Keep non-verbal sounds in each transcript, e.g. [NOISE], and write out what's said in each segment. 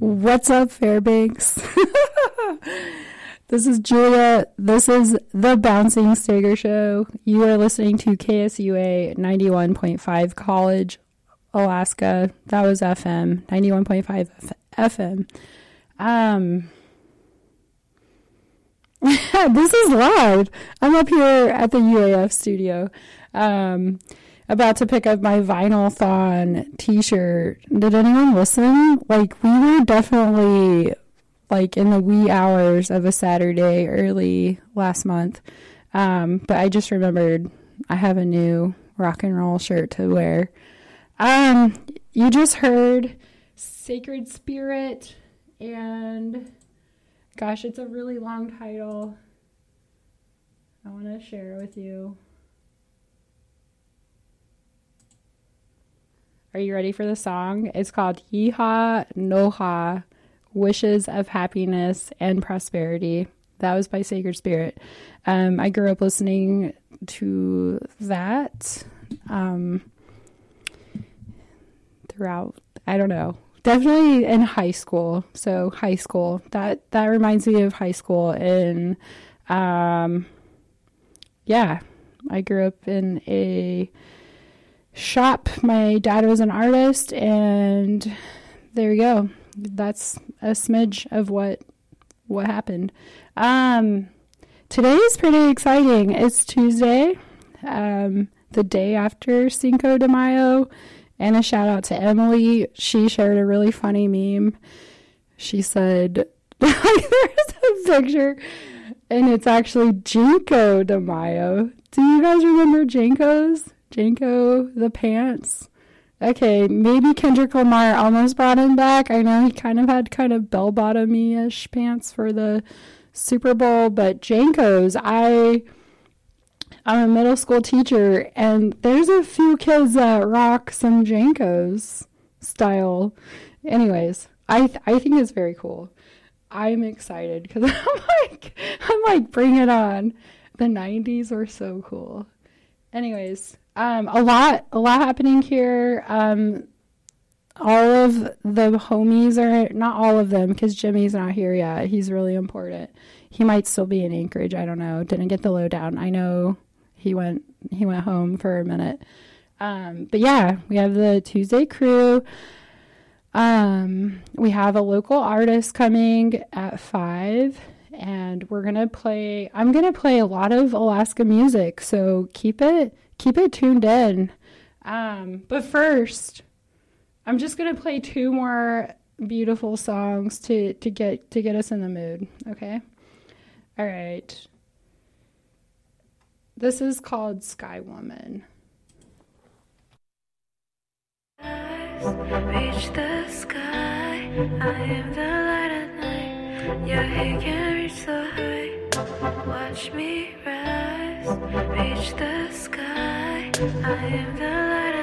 What's up, Fairbanks? [LAUGHS] this is Julia. This is the Bouncing Stager Show. You are listening to KSUA 91.5 College, Alaska. That was FM, 91.5 FM. Um, [LAUGHS] this is loud. I'm up here at the UAF studio. Um, about to pick up my vinyl thon t-shirt. Did anyone listen? Like we were definitely like in the wee hours of a Saturday early last month. Um, but I just remembered I have a new rock and roll shirt to wear. Um, you just heard Sacred Spirit and gosh, it's a really long title. I want to share with you. Are you ready for the song? It's called Yeehaw Noha Wishes of Happiness and Prosperity. That was by Sacred Spirit. Um, I grew up listening to that um, throughout, I don't know, definitely in high school. So, high school. That, that reminds me of high school. And um, yeah, I grew up in a shop. My dad was an artist, and there you go. That's a smidge of what what happened. Um, today is pretty exciting. It's Tuesday, um, the day after Cinco de Mayo, and a shout out to Emily. She shared a really funny meme. She said, [LAUGHS] "There's a picture." And it's actually Jinko de Mayo. Do you guys remember JNCOs? JNCO, the pants. Okay, maybe Kendrick Lamar almost brought him back. I know he kind of had kind of bell bottomy ish pants for the Super Bowl, but JNCO's, I I'm a middle school teacher and there's a few kids that rock some JNCO's style. Anyways, I th- I think it's very cool. I'm excited because [LAUGHS] I'm like I'm like bring it on. The 90s were so cool. Anyways, um, a lot, a lot happening here. Um, all of the homies are not all of them because Jimmy's not here yet. He's really important. He might still be in Anchorage. I don't know. Didn't get the lowdown. I know he went he went home for a minute. Um, but yeah, we have the Tuesday crew. Um, we have a local artist coming at five, and we're gonna play. I'm gonna play a lot of Alaska music, so keep it keep it tuned in. Um, but first, I'm just gonna play two more beautiful songs to to get to get us in the mood. Okay. All right. This is called Sky Woman. Reach the sky. I am the light at night. Your head can reach so high. Watch me rise. Reach the sky. I am the light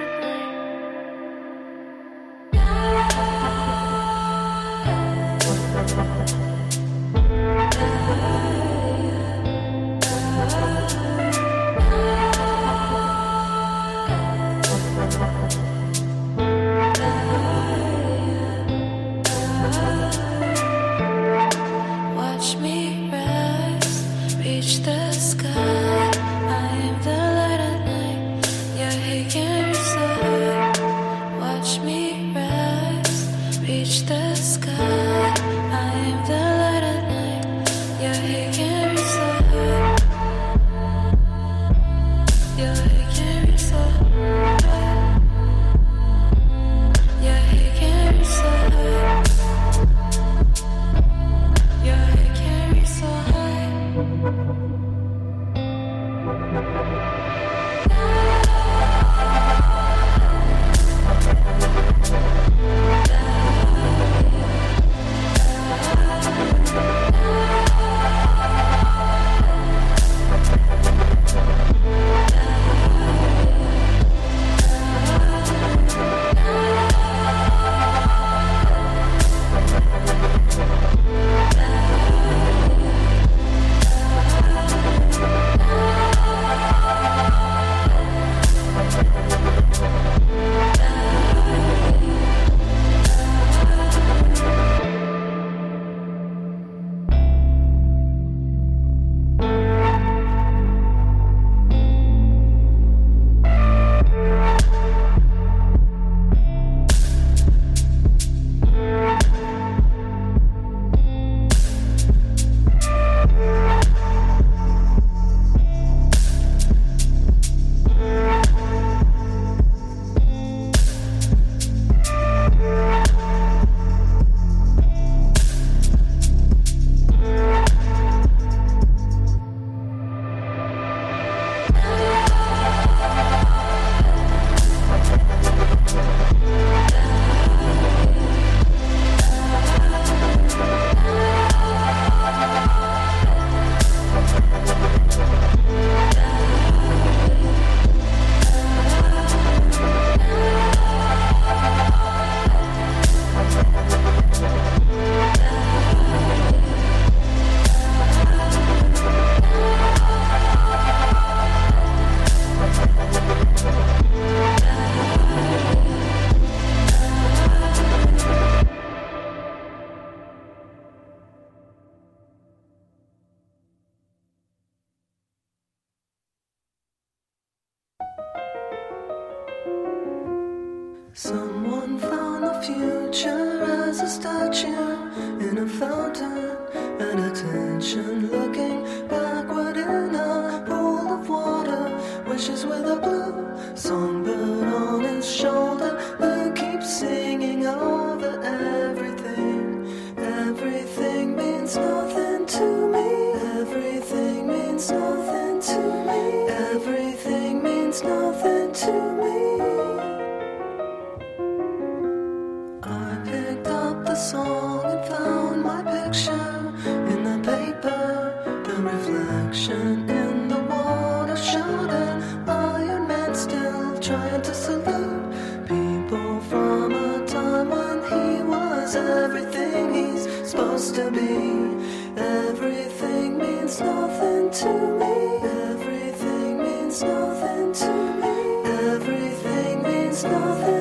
nothing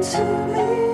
to me.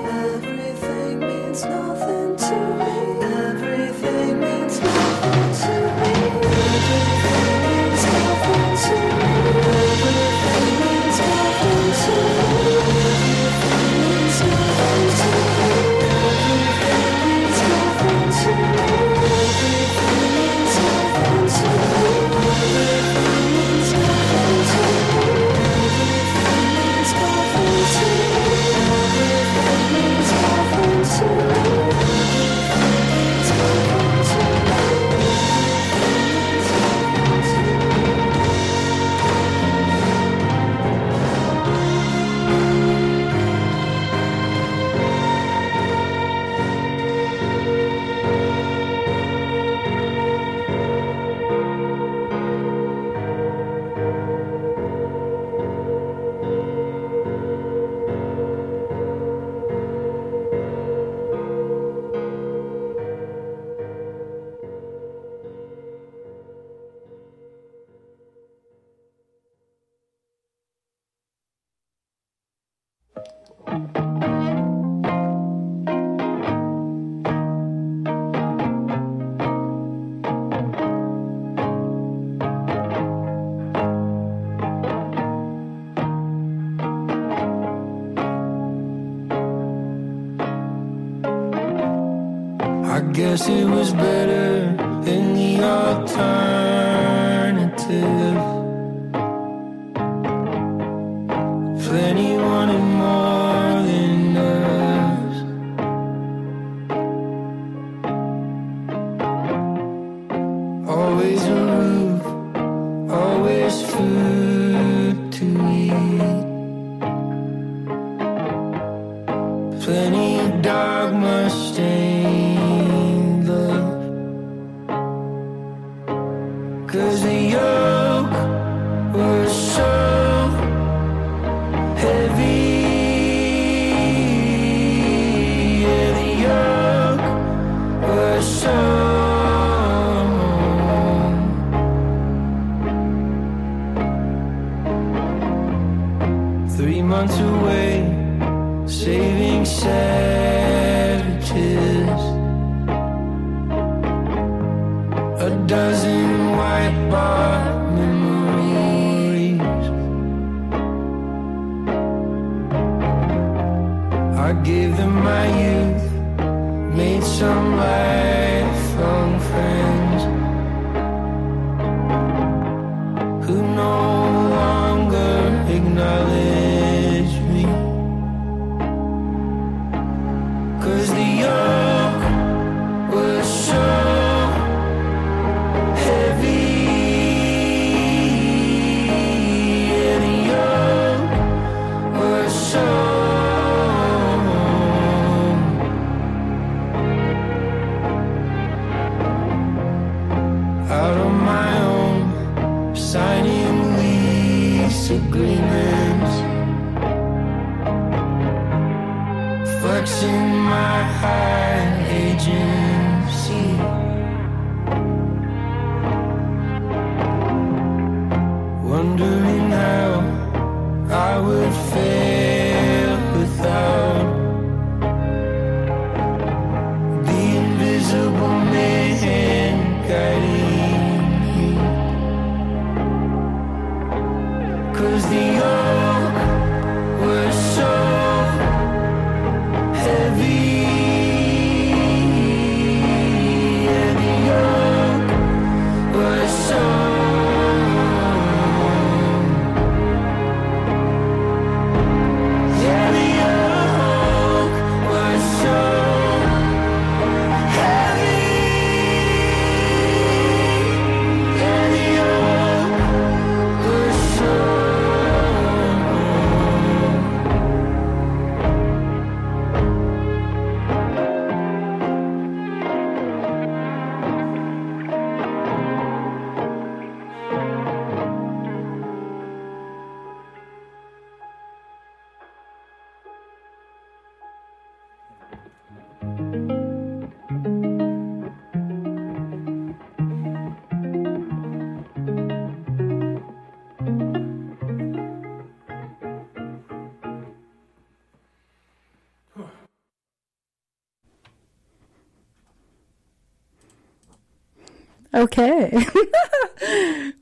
Okay. [LAUGHS]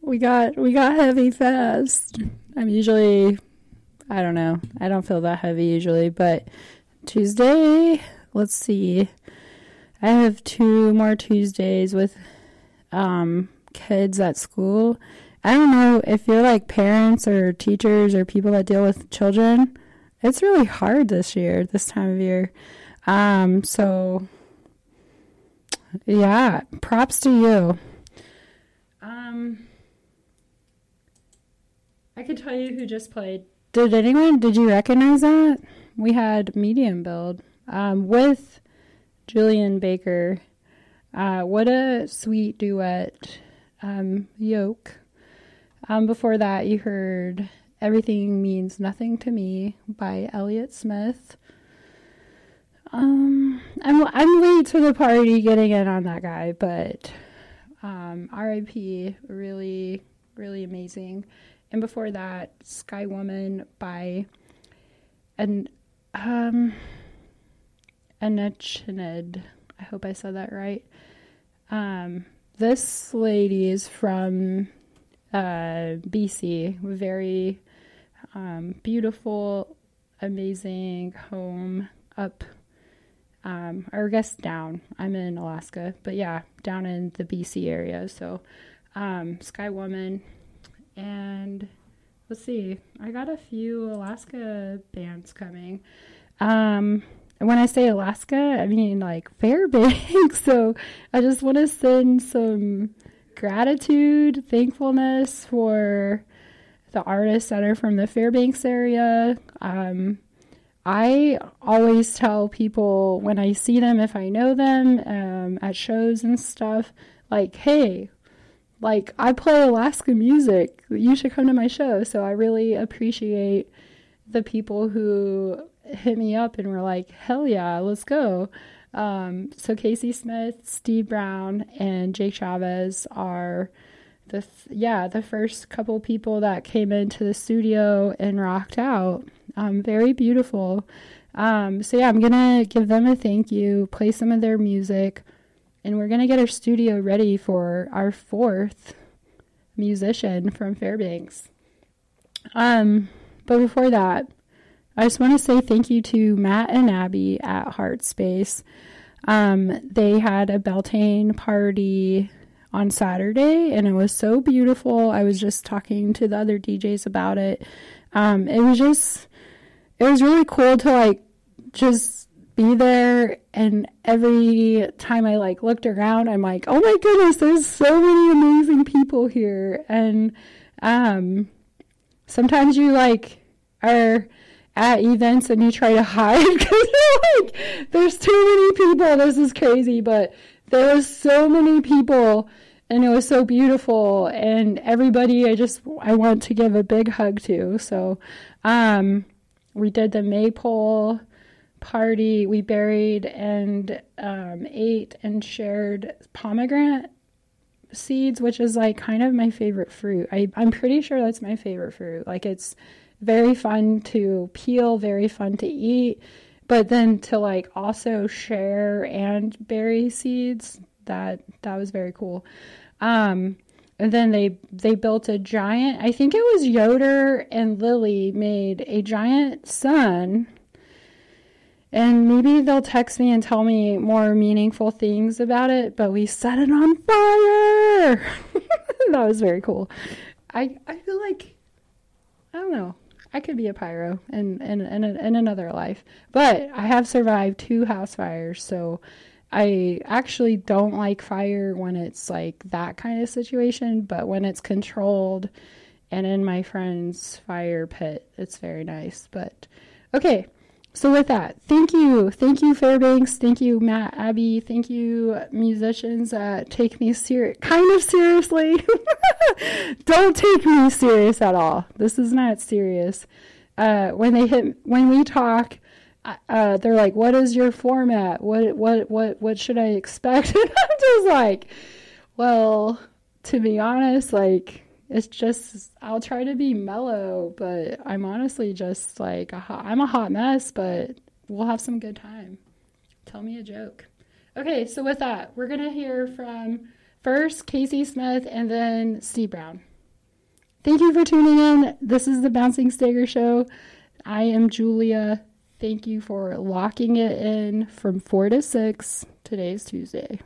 we got we got heavy fast. I'm usually I don't know. I don't feel that heavy usually, but Tuesday, let's see. I have two more Tuesdays with um kids at school. I don't know if you're like parents or teachers or people that deal with children. It's really hard this year, this time of year. Um so yeah, props to you. Um, I could tell you who just played. Did anyone? Did you recognize that? We had medium build um, with Julien Baker. Uh, what a sweet duet. Um, yoke. Um, before that, you heard "Everything Means Nothing to Me" by Elliott Smith. Um, I'm I'm late to the party getting in on that guy, but um, R.I.P. Really, really amazing. And before that, Sky Woman by and um, Anachnid. I hope I said that right. Um, this lady is from uh, BC. Very um, beautiful, amazing home up um, or I guess down. I'm in Alaska, but yeah, down in the BC area. So, um, Sky Woman, and let's see, I got a few Alaska bands coming. Um, when I say Alaska, I mean like Fairbanks. [LAUGHS] so I just want to send some gratitude, thankfulness for the artists that are from the Fairbanks area. Um, I always tell people when I see them, if I know them um, at shows and stuff, like, hey, like I play Alaska music. You should come to my show. So I really appreciate the people who hit me up and were like, hell yeah, let's go. Um, so Casey Smith, Steve Brown, and Jake Chavez are the th- yeah the first couple people that came into the studio and rocked out. Um, very beautiful. Um, so yeah, I'm gonna give them a thank you, play some of their music, and we're gonna get our studio ready for our fourth musician from Fairbanks. Um, but before that, I just want to say thank you to Matt and Abby at Heart Space. Um, they had a Beltane party on Saturday and it was so beautiful. I was just talking to the other DJs about it. Um, it was just, it was really cool to like just be there and every time I like looked around, I'm like, oh my goodness, there's so many amazing people here. And, um, sometimes you like are at events and you try to [LAUGHS] hide because like there's too many people this is crazy but there was so many people and it was so beautiful and everybody i just i want to give a big hug to so um we did the maypole party we buried and um, ate and shared pomegranate seeds, which is like kind of my favorite fruit. I, I'm pretty sure that's my favorite fruit. Like it's very fun to peel, very fun to eat, but then to like also share and berry seeds, that that was very cool. Um and then they they built a giant I think it was Yoder and Lily made a giant sun and maybe they'll text me and tell me more meaningful things about it, but we set it on fire. [LAUGHS] that was very cool. I I feel like I don't know. I could be a pyro in in in, in another life, but I have survived two house fires, so I actually don't like fire when it's like that kind of situation, but when it's controlled and in my friend's fire pit, it's very nice. But okay, so with that, thank you, thank you Fairbanks, thank you Matt, Abby, thank you musicians that take me ser- kind of seriously. [LAUGHS] Don't take me serious at all. This is not serious. Uh, when they hit, when we talk, uh, they're like, "What is your format? What what what what should I expect?" [LAUGHS] And I'm just like, "Well, to be honest, like." It's just I'll try to be mellow, but I'm honestly just like a hot, I'm a hot mess, but we'll have some good time. Tell me a joke. Okay, so with that, we're gonna hear from first Casey Smith and then Steve Brown. Thank you for tuning in. This is the Bouncing Stager Show. I am Julia. Thank you for locking it in from 4 to 6. Today's Tuesday.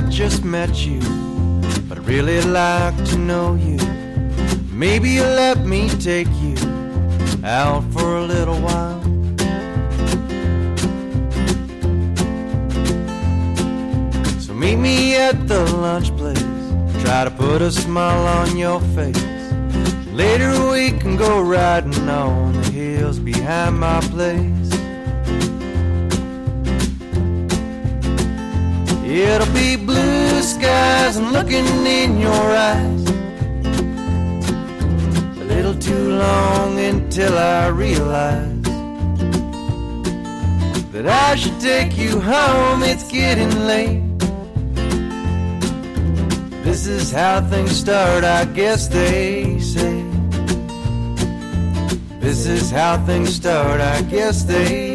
Just met you, but I'd really like to know you. Maybe you'll let me take you out for a little while. So meet me at the lunch place. Try to put a smile on your face. Later we can go riding on the hills behind my place. It'll be blue skies and looking in your eyes. A little too long until I realize that I should take you home. It's getting late. This is how things start, I guess they say. This is how things start, I guess they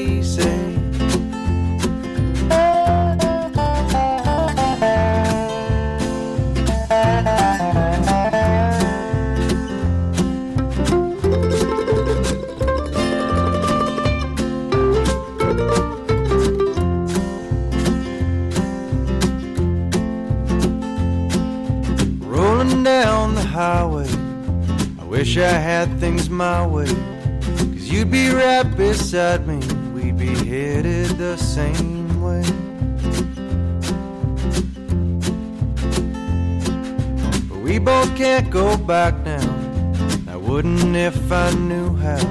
my way. Cause you'd be right beside me, we'd be headed the same way. But we both can't go back now. I wouldn't if I knew how.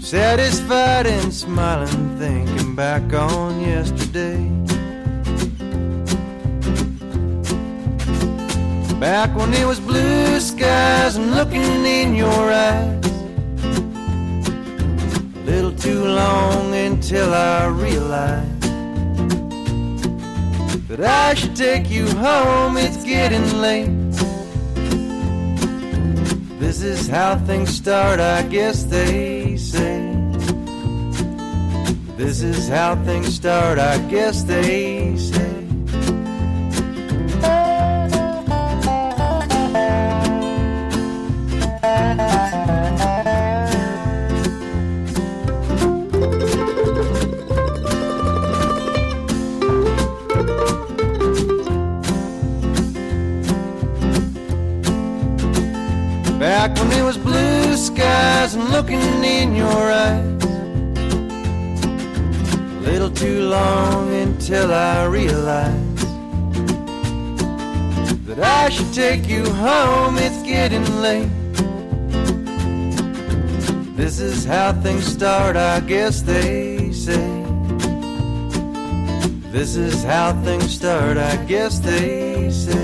Satisfied and smiling, thinking back on yesterday. Back when it was blue skies and looking in your eyes. Little too long until I realized that I should take you home. It's getting late. This is how things start, I guess they say. This is how things start, I guess they say. Looking in your eyes. A little too long until I realize that I should take you home. It's getting late. This is how things start, I guess they say. This is how things start, I guess they say.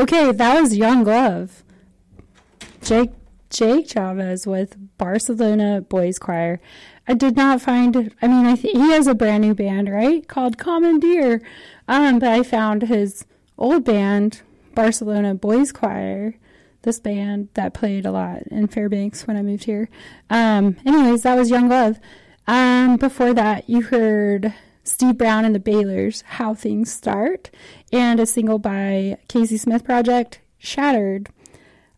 Okay, that was Young Love. Jake Jake Chavez with Barcelona Boys Choir. I did not find. I mean, I he has a brand new band, right, called Commandeer. Um, but I found his old band, Barcelona Boys Choir. This band that played a lot in Fairbanks when I moved here. Um, anyways, that was Young Love. Um, before that, you heard Steve Brown and the Baylors, How Things Start, and a single by Casey Smith Project, Shattered.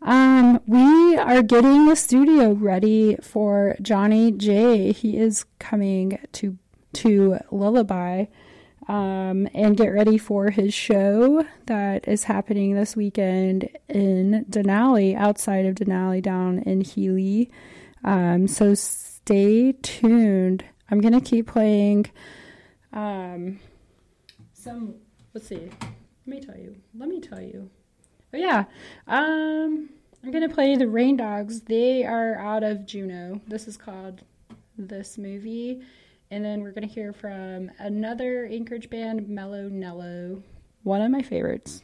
Um, we are getting the studio ready for Johnny J. He is coming to to Lullaby. Um, and get ready for his show that is happening this weekend in Denali, outside of Denali, down in Healy. Um, so stay tuned. I'm gonna keep playing um, some. Let's see. Let me tell you. Let me tell you. Oh yeah. Um, I'm gonna play the Rain Dogs. They are out of Juneau. This is called this movie, and then we're gonna hear from another Anchorage band, Mellow Nello, one of my favorites.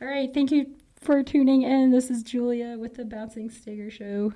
All right. Thank you for tuning in. This is Julia with the Bouncing Stager Show.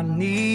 I need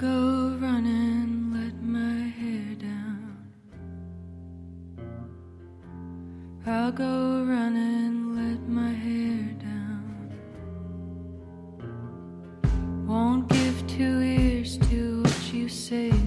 go running, let my hair down. I'll go running, let my hair down. Won't give two ears to what you say.